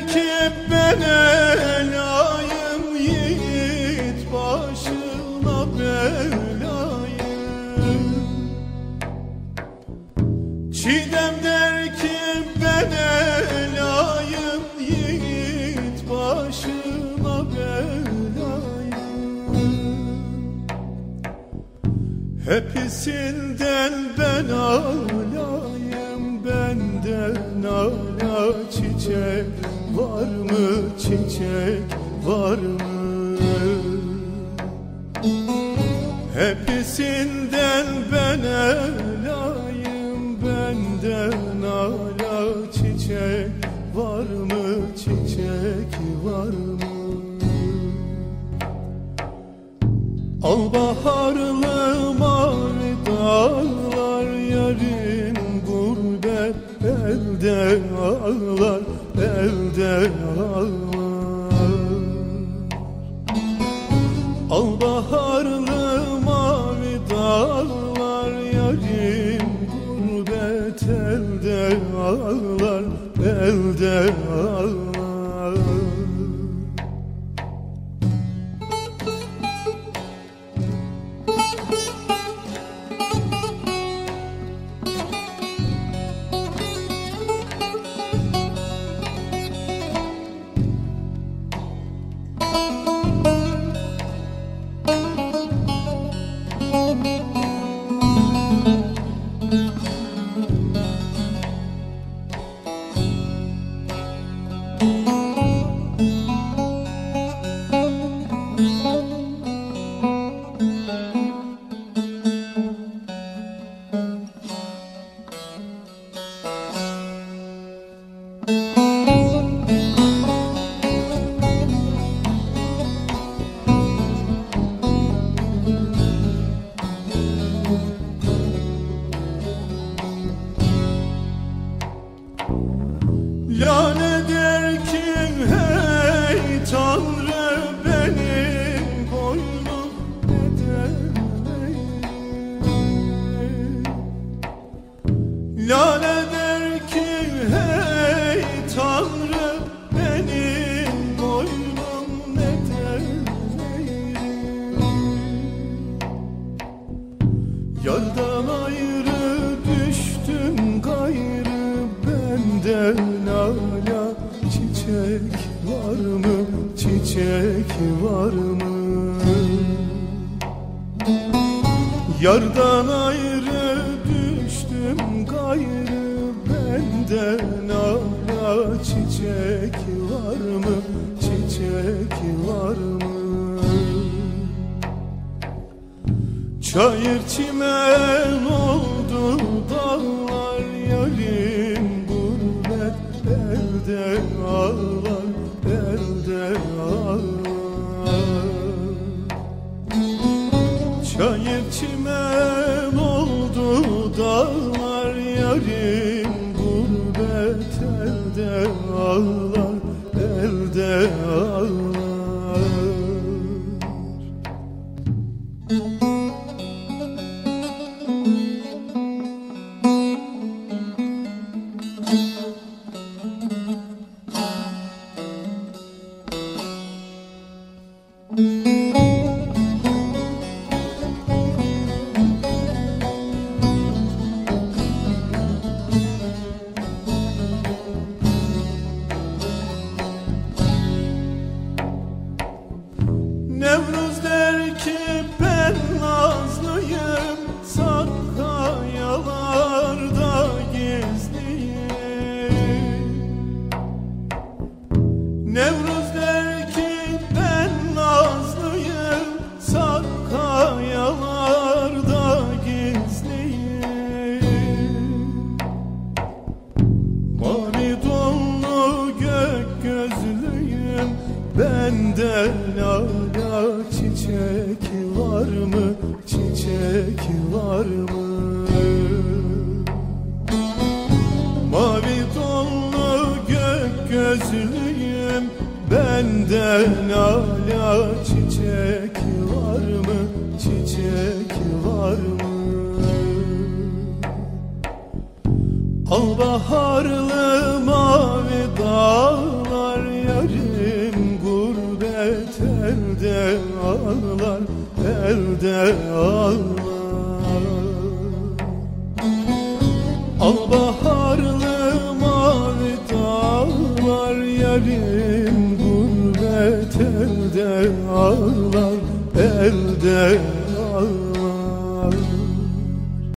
çekip ben elayım yiğit başına belayım. Çiğdem der ki ben elayım yiğit başına belayım. Hepsinden ben alayım benden ala çiçek var mı çiçek var mı? Hepsinden ben elayım Benden ala çiçek. Var mı çiçek var mı? Al baharlı ağlar Elde ağlar. Al baharlı mavi dağlar Yarın gurbet elde ağlar Elde ağlar Yardan ayrı düştüm gayrı benden hala çiçek var mı? Çiçek var mı? Çayır çimen oldu dağlar Yarim gurbet elde ağlar Elde ağlar Elde mı Çiçek var mı? Mavi donlu gök gözlüyüm Benden hala çiçek var mı Çiçek var mı? Al baharlı mavi dağlar de ağla Al baharlı mavi dağlar Yarim gurbet elde ağlar. Elde ağlar